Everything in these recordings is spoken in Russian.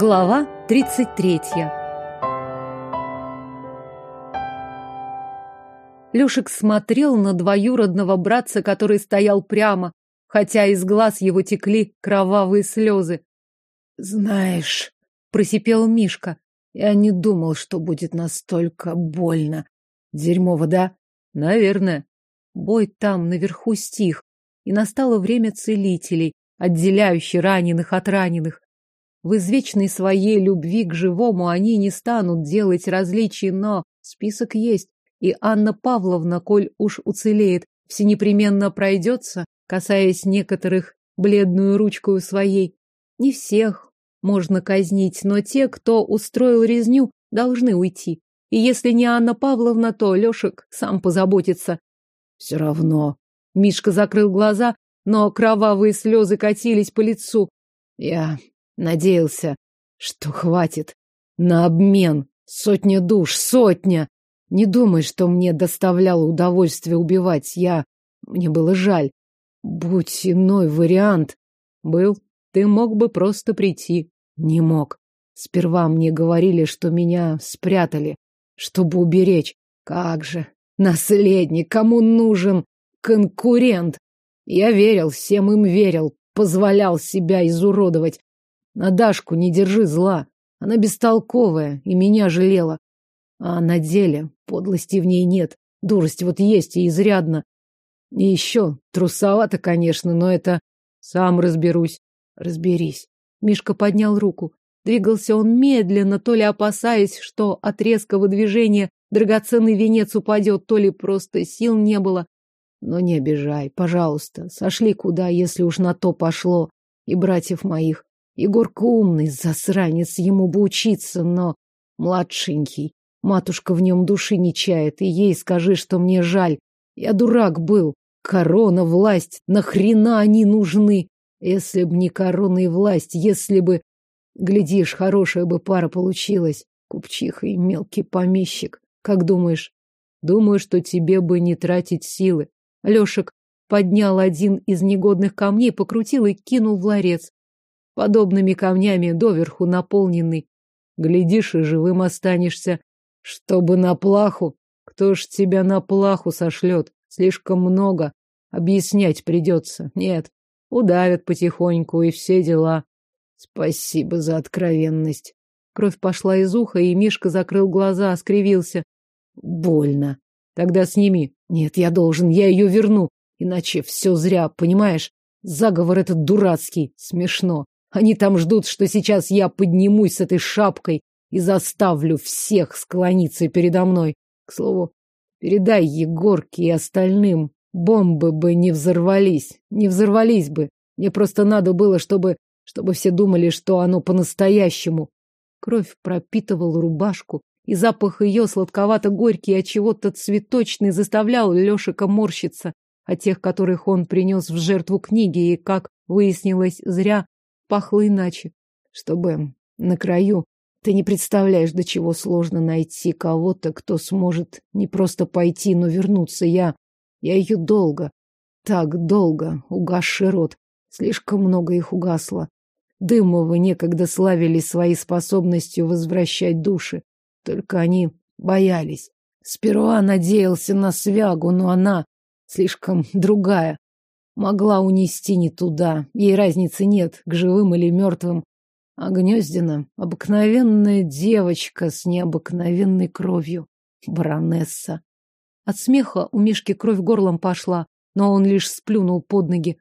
Глава 33 Лешек смотрел на двоюродного братца, который стоял прямо, хотя из глаз его текли кровавые слезы. «Знаешь», — просипел Мишка, — «я не думал, что будет настолько больно. Дерьмово, да?» «Наверное». Бой там, наверху, стих, и настало время целителей, отделяющих раненых от раненых. В извечной своей любви к живому они не станут делать различий, но список есть, и Анна Павловна, коль уж уцелеет, всенепременно пройдется, касаясь некоторых бледную ручкою своей. Не всех можно казнить, но те, кто устроил резню, должны уйти. И если не Анна Павловна, то Лешек сам позаботится. Все равно. Мишка закрыл глаза, но кровавые слезы катились по лицу. Я надеялся, что хватит. На обмен. Сотня душ, сотня. Не думай, что мне доставляло удовольствие убивать. Я... Мне было жаль. Будь иной вариант. Был. Ты мог бы просто прийти. Не мог. Сперва мне говорили, что меня спрятали, чтобы уберечь. Как же. Наследник, кому нужен конкурент? Я верил, всем им верил, позволял себя изуродовать. На Дашку не держи зла. Она бестолковая и меня жалела. А на деле подлости в ней нет. Дурость вот есть и изрядно. И еще трусовато, конечно, но это... Сам разберусь. Разберись. Мишка поднял руку. Двигался он медленно, то ли опасаясь, что от резкого движения драгоценный венец упадет, то ли просто сил не было. Но не обижай, пожалуйста. Сошли куда, если уж на то пошло. И братьев моих. Егорка умный, засранец, ему бы учиться, но младшенький. Матушка в нем души не чает, и ей скажи, что мне жаль. Я дурак был. Корона, власть, нахрена они нужны? Если б не корона и власть, если бы... Глядишь, хорошая бы пара получилась. Купчиха и мелкий помещик. Как думаешь? Думаю, что тебе бы не тратить силы. Лешек поднял один из негодных камней, покрутил и кинул в ларец. Подобными камнями доверху наполненный. Глядишь, и живым останешься. Чтобы на плаху? Кто ж тебя на плаху сошлет? Слишком много. Объяснять придется. Нет, удавят потихоньку и все дела. Спасибо за откровенность. Кровь пошла из уха, и Мишка закрыл глаза, скривился. Больно. Тогда сними. Нет, я должен, я ее верну. Иначе все зря, понимаешь? Заговор этот дурацкий. Смешно. Они там ждут, что сейчас я поднимусь с этой шапкой и заставлю всех склониться передо мной. К слову, передай Егорке и остальным, бомбы бы не взорвались, не взорвались бы. Мне просто надо было, чтобы, чтобы все думали, что оно по-настоящему. Кровь пропитывала рубашку, и запах ее сладковато-горький, а чего-то цветочный заставлял Лешика морщиться. А тех, которых он принес в жертву книги, и, как выяснилось, зря пахло иначе. Чтобы на краю ты не представляешь, до чего сложно найти кого-то, кто сможет не просто пойти, но вернуться. Я... Я ее долго, так долго, угасший рот. Слишком много их угасло. Дымовы некогда славились своей способностью возвращать души. Только они боялись. Сперва надеялся на свягу, но она слишком другая. Могла унести не туда. Ей разницы нет, к живым или мертвым. А Гнездина — обыкновенная девочка с необыкновенной кровью. Баронесса. От смеха у Мишки кровь горлом пошла, но он лишь сплюнул под ноги.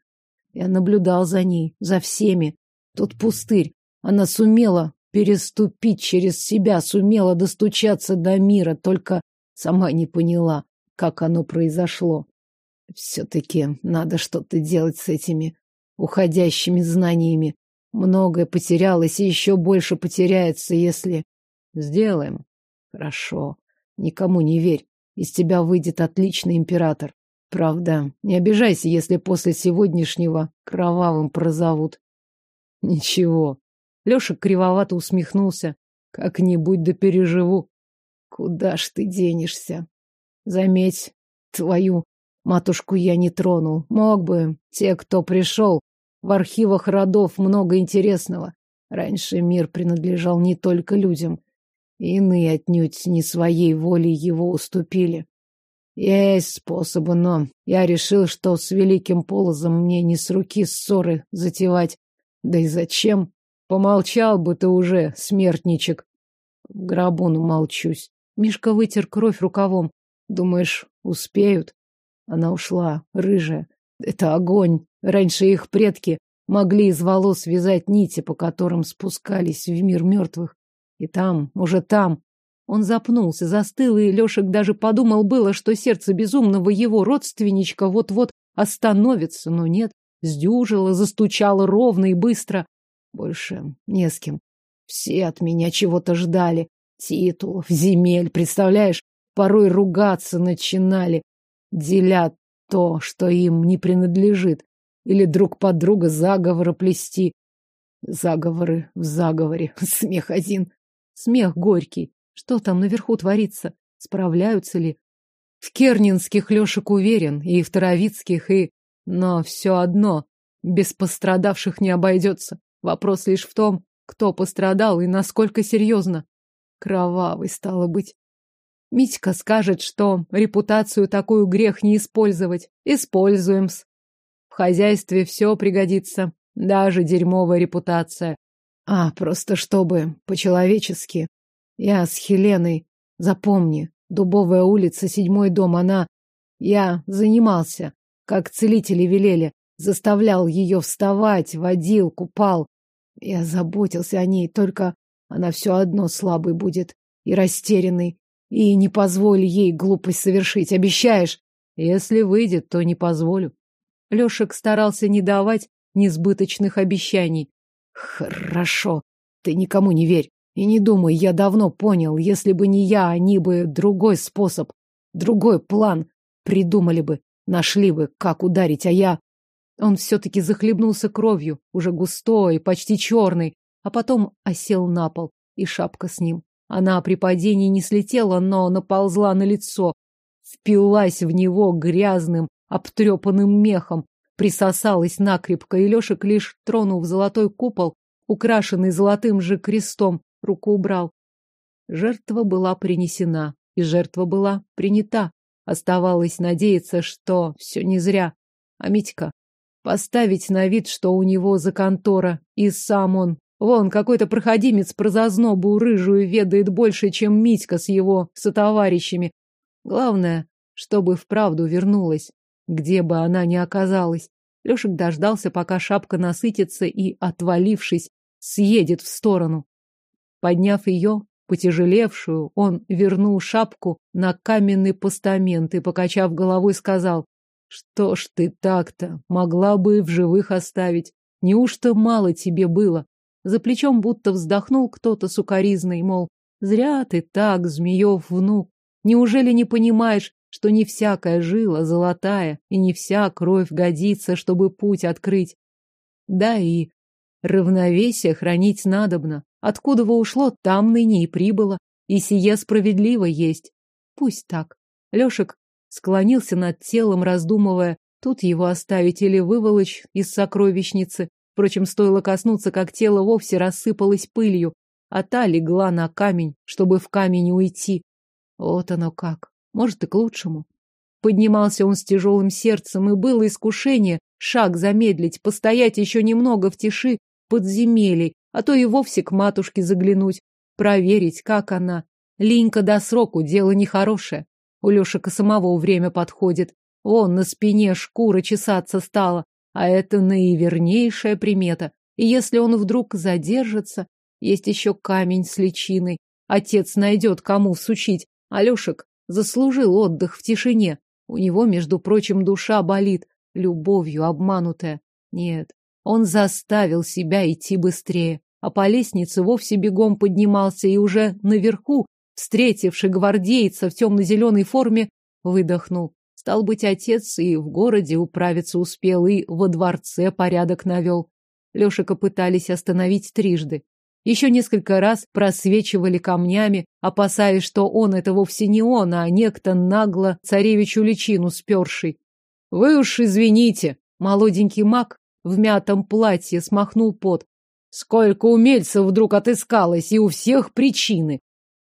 Я наблюдал за ней, за всеми. Тот пустырь. Она сумела переступить через себя, сумела достучаться до мира, только сама не поняла, как оно произошло. Все-таки надо что-то делать с этими уходящими знаниями. Многое потерялось и еще больше потеряется, если... Сделаем. Хорошо. Никому не верь. Из тебя выйдет отличный император. Правда, не обижайся, если после сегодняшнего кровавым прозовут. Ничего. Леша кривовато усмехнулся. Как-нибудь да переживу. Куда ж ты денешься? Заметь, твою матушку я не тронул. Мог бы. Те, кто пришел, в архивах родов много интересного. Раньше мир принадлежал не только людям. Иные отнюдь не своей волей его уступили. Есть способы, но я решил, что с великим полозом мне не с руки ссоры затевать. Да и зачем? Помолчал бы ты уже, смертничек. В гробу молчусь. Мишка вытер кровь рукавом. Думаешь, успеют? Она ушла, рыжая. Это огонь. Раньше их предки могли из волос связать нити, по которым спускались в мир мертвых. И там, уже там, он запнулся, застыл, и Лешек даже подумал было, что сердце безумного его родственничка вот-вот остановится, но нет, сдюжило, застучало ровно и быстро. Больше не с кем. Все от меня чего-то ждали. Титулов, земель, представляешь? Порой ругаться начинали, деля то, что им не принадлежит или друг под друга заговоры плести. Заговоры в заговоре. Смех один. Смех горький. Что там наверху творится? Справляются ли? В Кернинских Лешек уверен, и в Таровицких, и... Но все одно, без пострадавших не обойдется. Вопрос лишь в том, кто пострадал и насколько серьезно. Кровавый, стало быть. Митька скажет, что репутацию такую грех не использовать. Используем-с хозяйстве все пригодится, даже дерьмовая репутация. А, просто чтобы по-человечески. Я с Хеленой, запомни, Дубовая улица, седьмой дом, она... Я занимался, как целители велели, заставлял ее вставать, водил, купал. Я заботился о ней, только она все одно слабой будет и растерянной. И не позволь ей глупость совершить, обещаешь? Если выйдет, то не позволю. Лешек старался не давать несбыточных обещаний. Хорошо, ты никому не верь. И не думай, я давно понял, если бы не я, они бы другой способ, другой план придумали бы, нашли бы, как ударить, а я... Он все-таки захлебнулся кровью, уже густой, почти черный, а потом осел на пол, и шапка с ним. Она при падении не слетела, но наползла на лицо, впилась в него грязным, обтрепанным мехом, присосалась накрепко, и Лешек, лишь тронув золотой купол, украшенный золотым же крестом, руку убрал. Жертва была принесена, и жертва была принята. Оставалось надеяться, что все не зря. А Митька поставить на вид, что у него за контора, и сам он. Вон, какой-то проходимец про зазнобу рыжую ведает больше, чем Митька с его сотоварищами. Главное, чтобы вправду вернулась где бы она ни оказалась. Лешек дождался, пока шапка насытится и, отвалившись, съедет в сторону. Подняв ее, потяжелевшую, он вернул шапку на каменный постамент и, покачав головой, сказал, «Что ж ты так-то? Могла бы в живых оставить. Неужто мало тебе было?» За плечом будто вздохнул кто-то сукоризный, мол, «Зря ты так, Змеев внук. Неужели не понимаешь, что не всякая жила золотая, и не вся кровь годится, чтобы путь открыть. Да и равновесие хранить надобно. Откуда во ушло, там ныне и прибыло, и сие справедливо есть. Пусть так. Лешек склонился над телом, раздумывая, тут его оставить или выволочь из сокровищницы. Впрочем, стоило коснуться, как тело вовсе рассыпалось пылью, а та легла на камень, чтобы в камень уйти. Вот оно как. Может, и к лучшему. Поднимался он с тяжелым сердцем, и было искушение шаг замедлить, постоять еще немного в тиши подземелий, а то и вовсе к матушке заглянуть, проверить, как она. Линька до сроку, дело нехорошее. У Лешика самого время подходит. Вон на спине шкура чесаться стала, а это наивернейшая примета. И если он вдруг задержится, есть еще камень с личиной. Отец найдет, кому всучить, а Лешек Заслужил отдых в тишине. У него, между прочим, душа болит, любовью обманутая. Нет, он заставил себя идти быстрее, а по лестнице вовсе бегом поднимался и уже наверху, встретивший гвардейца в темно-зеленой форме, выдохнул. Стал быть, отец и в городе управиться успел, и во дворце порядок навел. Лешика пытались остановить трижды. Еще несколько раз просвечивали камнями, опасаясь, что он это вовсе не он, а некто нагло царевичу личину сперший. «Вы уж извините!» Молоденький маг в мятом платье смахнул пот. Сколько умельцев вдруг отыскалось, и у всех причины.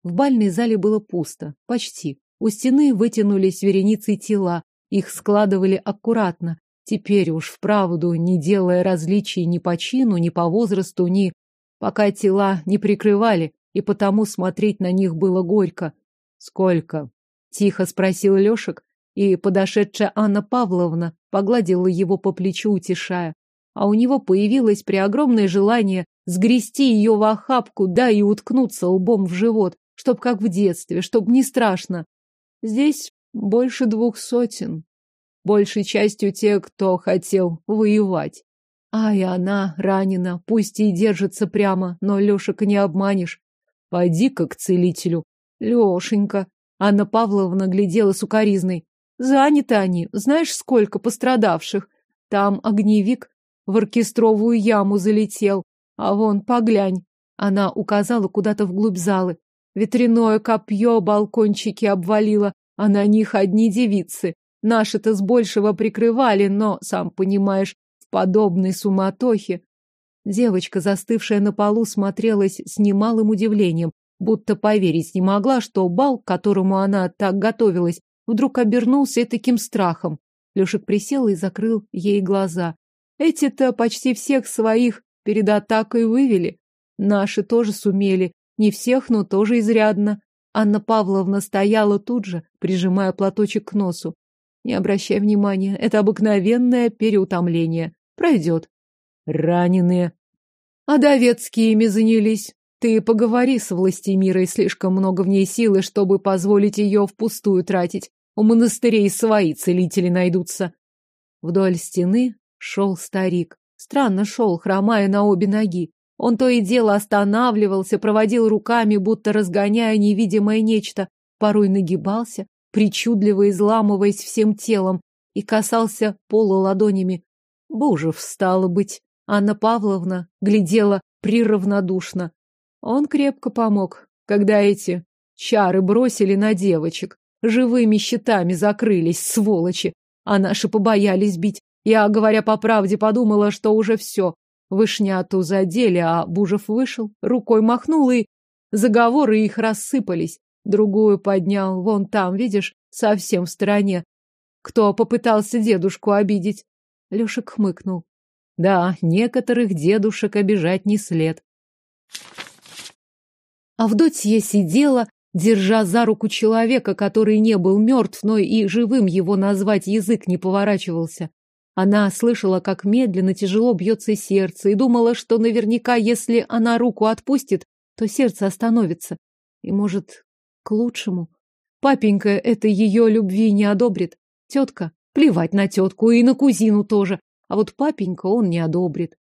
В бальной зале было пусто. Почти. У стены вытянулись вереницы тела. Их складывали аккуратно. Теперь уж вправду, не делая различий ни по чину, ни по возрасту, ни... Пока тела не прикрывали, и потому смотреть на них было горько. «Сколько?» — тихо спросил Лешек, и подошедшая Анна Павловна погладила его по плечу, утешая. А у него появилось преогромное желание сгрести ее в охапку, да и уткнуться лбом в живот, чтоб как в детстве, чтоб не страшно. Здесь больше двух сотен. Большей частью те, кто хотел воевать. А и она ранена, пусть и держится прямо, но Лешек не обманешь. Пойди-ка к целителю. Лешенька. Анна Павловна глядела сукоризной. Заняты они. Знаешь, сколько пострадавших? Там огневик в оркестровую яму залетел. А вон, поглянь. Она указала куда-то вглубь залы. Ветряное копье балкончики обвалило, а на них одни девицы. Наши-то с большего прикрывали, но, сам понимаешь, в подобной суматохе. Девочка, застывшая на полу, смотрелась с немалым удивлением, будто поверить не могла, что бал, к которому она так готовилась, вдруг обернулся таким страхом. Лешек присел и закрыл ей глаза. Эти-то почти всех своих перед атакой вывели. Наши тоже сумели. Не всех, но тоже изрядно. Анна Павловна стояла тут же, прижимая платочек к носу. Не обращай внимания, это обыкновенное переутомление. Пройдет. Раненые. А довецкие ими занялись. Ты поговори с властемирой, слишком много в ней силы, чтобы позволить ее впустую тратить. У монастырей свои целители найдутся. Вдоль стены шел старик. Странно шел, хромая на обе ноги. Он то и дело останавливался, проводил руками, будто разгоняя невидимое нечто, порой нагибался, причудливо изламываясь всем телом, и касался пола ладонями. Боже, встало быть. Анна Павловна глядела приравнодушно. Он крепко помог, когда эти чары бросили на девочек. Живыми щитами закрылись, сволочи. А наши побоялись бить. Я, говоря по правде, подумала, что уже все. Вышняту задели, а Бужев вышел, рукой махнул, и заговоры их рассыпались. Другую поднял, вон там, видишь, совсем в стороне. Кто попытался дедушку обидеть? Лешек хмыкнул. Да, некоторых дедушек обижать не след. Авдотья сидела, держа за руку человека, который не был мертв, но и живым его назвать язык не поворачивался. Она слышала, как медленно, тяжело бьется сердце, и думала, что наверняка, если она руку отпустит, то сердце остановится. И, может, к лучшему. Папенька это ее любви не одобрит. Тетка, плевать на тетку и на кузину тоже. А вот папенька он не одобрит.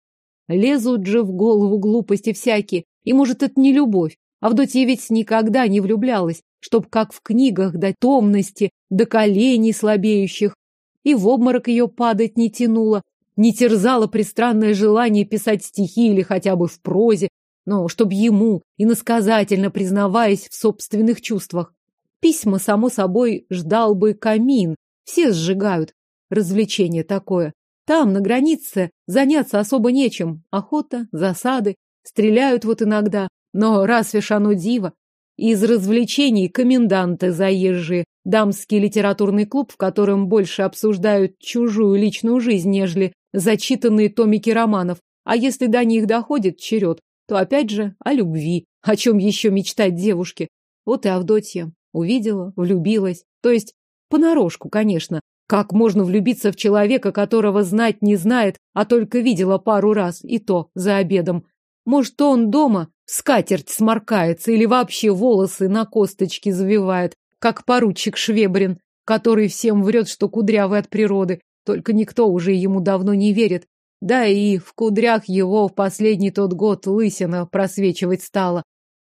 Лезут же в голову глупости всякие. И, может, это не любовь. Авдотья ведь никогда не влюблялась, чтоб как в книгах до томности, до коленей слабеющих, и в обморок ее падать не тянуло, не терзало пристранное желание писать стихи или хотя бы в прозе, но чтоб ему, иносказательно признаваясь в собственных чувствах. Письма, само собой, ждал бы камин, все сжигают. Развлечение такое. Там, на границе, заняться особо нечем. Охота, засады, стреляют вот иногда. Но разве ж оно диво? Из развлечений коменданты заезжие, дамский литературный клуб, в котором больше обсуждают чужую личную жизнь, нежели зачитанные томики романов. А если до них доходит черед, то опять же о любви. О чем еще мечтать девушке? Вот и Авдотья. Увидела, влюбилась. То есть, понарошку, конечно. Как можно влюбиться в человека, которого знать не знает, а только видела пару раз, и то за обедом? Может, он дома скатерть сморкается или вообще волосы на косточки завивает, как поручик Швебрин, который всем врет, что кудрявый от природы, только никто уже ему давно не верит. Да и в кудрях его в последний тот год лысина просвечивать стала.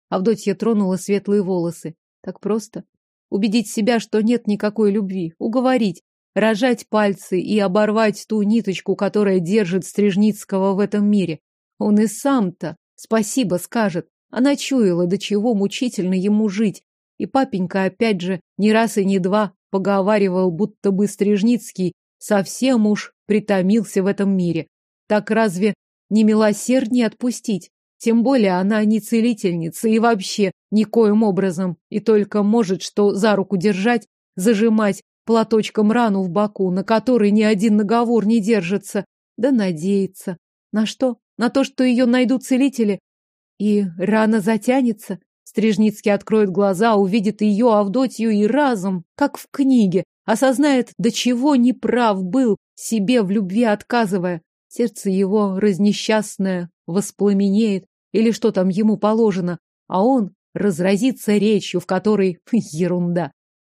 Авдотья тронула светлые волосы. Так просто. Убедить себя, что нет никакой любви. Уговорить. Рожать пальцы и оборвать ту ниточку, которая держит Стрижницкого в этом мире. Он и сам-то Спасибо скажет. Она чуяла, до чего мучительно ему жить. И папенька опять же не раз и не два поговаривал, будто бы Стрижницкий совсем уж притомился в этом мире. Так разве не милосерднее отпустить. Тем более она не целительница и вообще никоим образом. И только может что за руку держать, зажимать платочком рану в боку, на которой ни один наговор не держится, да надеяться. На что? На то, что ее найдут целители? И рана затянется? Стрижницкий откроет глаза, увидит ее, Авдотью, и разом, как в книге, осознает, до чего неправ был, себе в любви отказывая. Сердце его разнесчастное воспламенеет, или что там ему положено, а он разразится речью, в которой ерунда.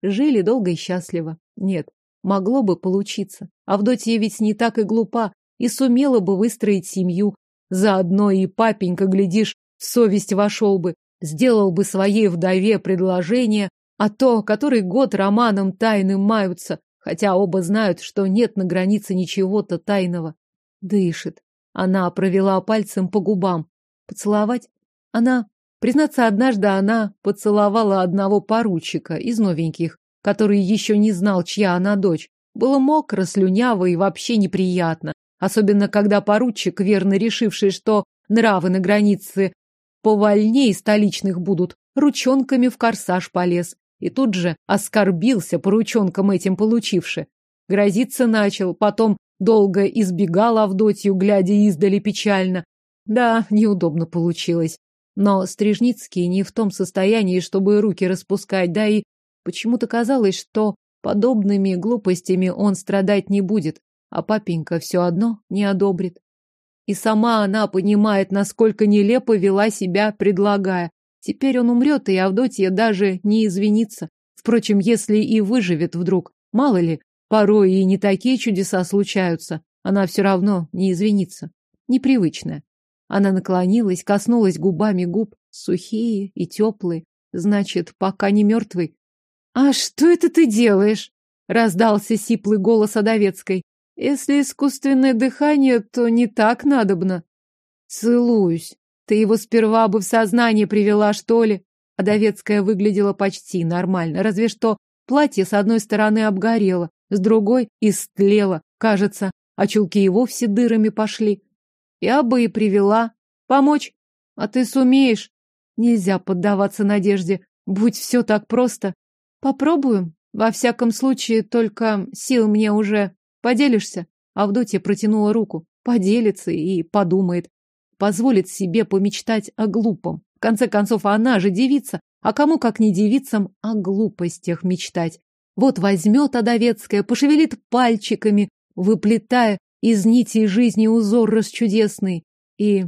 Жили долго и счастливо. Нет, могло бы получиться. Авдотья ведь не так и глупа, и сумела бы выстроить семью. Заодно и папенька, глядишь, совесть вошел бы, сделал бы своей вдове предложение, а то, который год романом тайным маются, хотя оба знают, что нет на границе ничего-то тайного. Дышит. Она провела пальцем по губам. Поцеловать? Она... Признаться, однажды она поцеловала одного поручика из новеньких, который еще не знал, чья она дочь. Было мокро, слюняво и вообще неприятно. Особенно, когда поручик, верно решивший, что нравы на границе повольней столичных будут, ручонками в корсаж полез. И тут же оскорбился по ручонкам этим получивши. Грозиться начал, потом долго избегал Авдотью, глядя издали печально. Да, неудобно получилось. Но Стрижницкий не в том состоянии, чтобы руки распускать, да и почему-то казалось, что подобными глупостями он страдать не будет, а папенька все одно не одобрит. И сама она понимает, насколько нелепо вела себя, предлагая. Теперь он умрет, и Авдотья даже не извинится. Впрочем, если и выживет вдруг, мало ли, порой и не такие чудеса случаются, она все равно не извинится. Непривычная. Она наклонилась, коснулась губами губ, сухие и теплые. Значит, пока не мертвый. «А что это ты делаешь?» — раздался сиплый голос Адовецкой. «Если искусственное дыхание, то не так надобно». «Целуюсь. Ты его сперва бы в сознание привела, что ли?» Адовецкая выглядела почти нормально, разве что платье с одной стороны обгорело, с другой истлело, кажется, а чулки и вовсе дырами пошли. Я бы и привела. Помочь? А ты сумеешь? Нельзя поддаваться надежде. Будь все так просто. Попробуем. Во всяком случае, только сил мне уже. Поделишься? Авдотья протянула руку. Поделится и подумает. Позволит себе помечтать о глупом. В конце концов, она же девица. А кому, как не девицам, о глупостях мечтать? Вот возьмет Адовецкая, пошевелит пальчиками, выплетая из нитей жизни узор расчудесный. И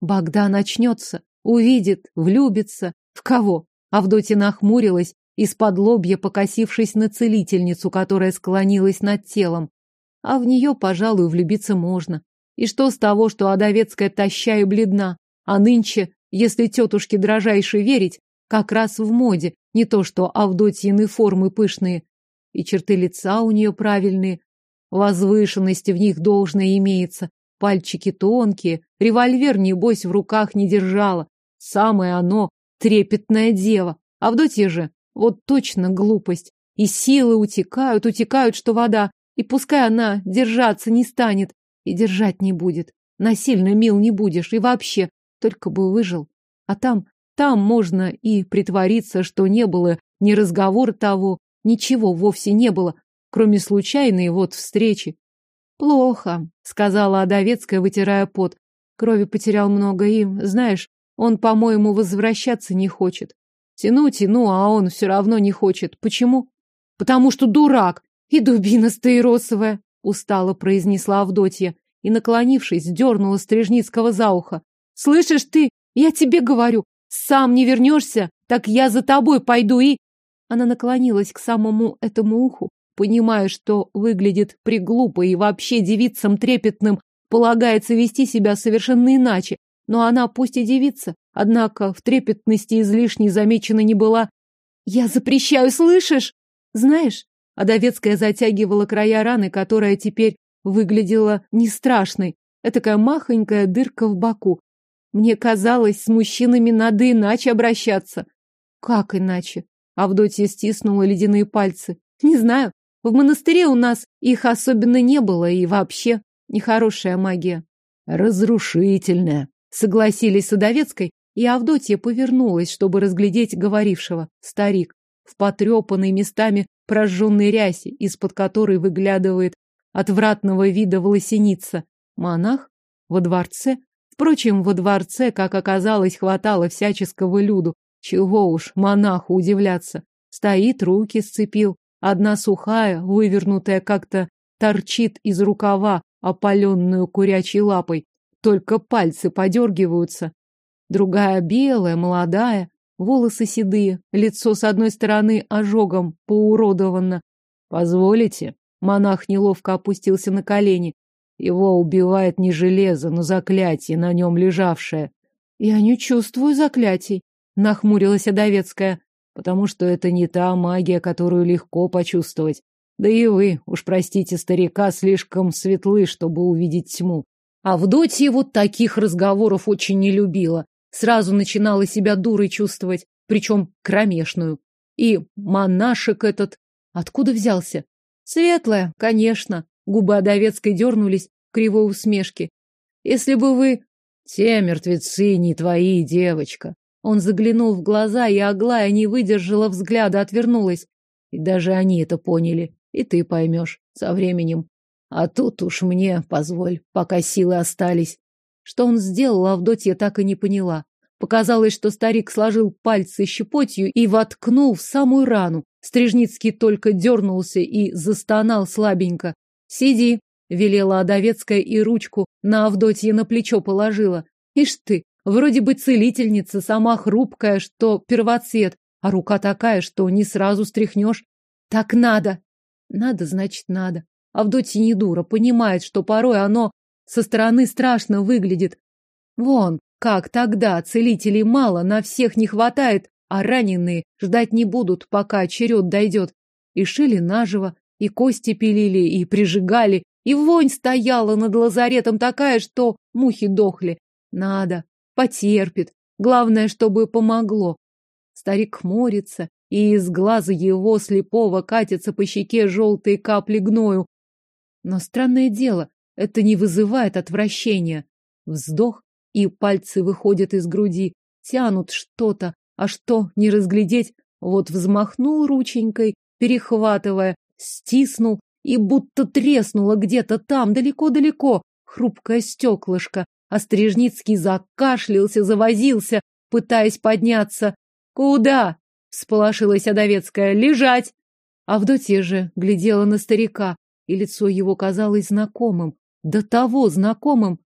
Богдан очнется, увидит, влюбится. В кого? Авдотья нахмурилась, из-под лобья покосившись на целительницу, которая склонилась над телом. А в нее, пожалуй, влюбиться можно. И что с того, что Адовецкая таща и бледна, а нынче, если тетушке дрожайшей верить, как раз в моде, не то что Авдотьины формы пышные. И черты лица у нее правильные, Возвышенности в них должное имеется. Пальчики тонкие, револьвер, небось, в руках не держала. Самое оно — трепетная дева. Авдотья же, вот точно глупость. И силы утекают, утекают, что вода. И пускай она держаться не станет, и держать не будет. Насильно мил не будешь, и вообще, только бы выжил. А там, там можно и притвориться, что не было ни разговора того, ничего вовсе не было, кроме случайной вот встречи. Плохо, сказала Адовецкая, вытирая пот. Крови потерял много и, знаешь, он, по-моему, возвращаться не хочет. Тяну, тяну, а он все равно не хочет. Почему? Потому что дурак и дубина стаиросовая, устало произнесла Авдотья и, наклонившись, дернула Стрижницкого за ухо. Слышишь ты, я тебе говорю, сам не вернешься, так я за тобой пойду и... Она наклонилась к самому этому уху, понимая, что выглядит приглупо и вообще девицам трепетным полагается вести себя совершенно иначе. Но она пусть и девица, однако в трепетности излишне замечена не была. «Я запрещаю, слышишь?» «Знаешь?» Адовецкая затягивала края раны, которая теперь выглядела не страшной. Этакая махонькая дырка в боку. Мне казалось, с мужчинами надо иначе обращаться. Как иначе? Авдотья стиснула ледяные пальцы. Не знаю. В монастыре у нас их особенно не было, и вообще нехорошая магия. Разрушительная. Согласились с Удовецкой, и Авдотья повернулась, чтобы разглядеть говорившего. Старик в потрепанной местами прожженной рясе, из-под которой выглядывает отвратного вида волосеница. Монах во дворце. Впрочем, во дворце, как оказалось, хватало всяческого люду. Чего уж монаху удивляться. Стоит, руки сцепил. Одна сухая, вывернутая как-то, торчит из рукава, опаленную курячей лапой. Только пальцы подергиваются. Другая белая, молодая, волосы седые, лицо с одной стороны ожогом поуродовано. «Позволите?» Монах неловко опустился на колени. Его убивает не железо, но заклятие, на нем лежавшее. Я не чувствую заклятий, нахмурилась Адовецкая, потому что это не та магия, которую легко почувствовать. Да и вы, уж простите старика, слишком светлы, чтобы увидеть тьму. Авдотья вот таких разговоров очень не любила. Сразу начинала себя дурой чувствовать, причем кромешную. И монашек этот откуда взялся? Светлая, конечно. Губы Адовецкой дернулись в кривой усмешке. Если бы вы... Те мертвецы не твои, девочка. Он заглянул в глаза, и Аглая не выдержала взгляда, отвернулась. И даже они это поняли. И ты поймешь со временем. А тут уж мне позволь, пока силы остались. Что он сделал, Авдотья так и не поняла. Показалось, что старик сложил пальцы щепотью и воткнул в самую рану. Стрижницкий только дернулся и застонал слабенько. «Сиди», — велела Адовецкая и ручку на Авдотье на плечо положила. «Ишь ты, вроде бы целительница, сама хрупкая, что первоцвет, а рука такая, что не сразу стряхнешь. Так надо!» «Надо, значит, надо». Авдотья не дура, понимает, что порой оно со стороны страшно выглядит. Вон, как тогда целителей мало, на всех не хватает, а раненые ждать не будут, пока черед дойдет. И шили наживо, и кости пилили, и прижигали, и вонь стояла над лазаретом такая, что мухи дохли. Надо, потерпит. Главное, чтобы помогло. Старик хмурится, и из глаза его слепого катятся по щеке желтые капли гною. Но странное дело, это не вызывает отвращения. Вздох, и пальцы выходят из груди, тянут что-то, а что не разглядеть? Вот взмахнул рученькой, перехватывая, стиснул, и будто треснуло где-то там, далеко-далеко, хрупкое стеклышко. А Стрижницкий закашлялся, завозился, пытаясь подняться. «Куда?» — всполошилась Адовецкая. «Лежать!» Авдотья же глядела на старика, и лицо его казалось знакомым, до того знакомым.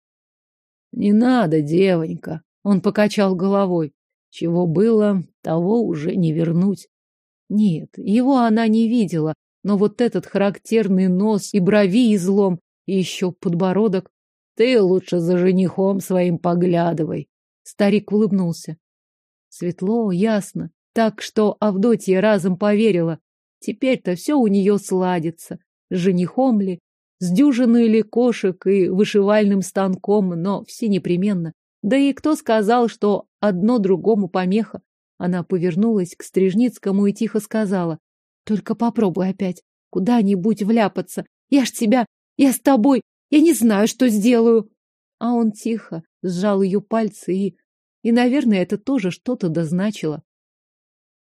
«Не надо, девонька!» — он покачал головой. Чего было, того уже не вернуть. Нет, его она не видела, но вот этот характерный нос и брови излом, и еще подбородок. Ты лучше за женихом своим поглядывай. Старик улыбнулся. Светло, ясно. Так что Авдотья разом поверила. Теперь-то все у нее сладится. С женихом ли, с дюжиной ли кошек и вышивальным станком, но все непременно. Да и кто сказал, что одно другому помеха? Она повернулась к Стрижницкому и тихо сказала. Только попробуй опять куда-нибудь вляпаться. Я ж тебя, я с тобой, я не знаю, что сделаю. А он тихо сжал ее пальцы и... И, наверное, это тоже что-то дозначило.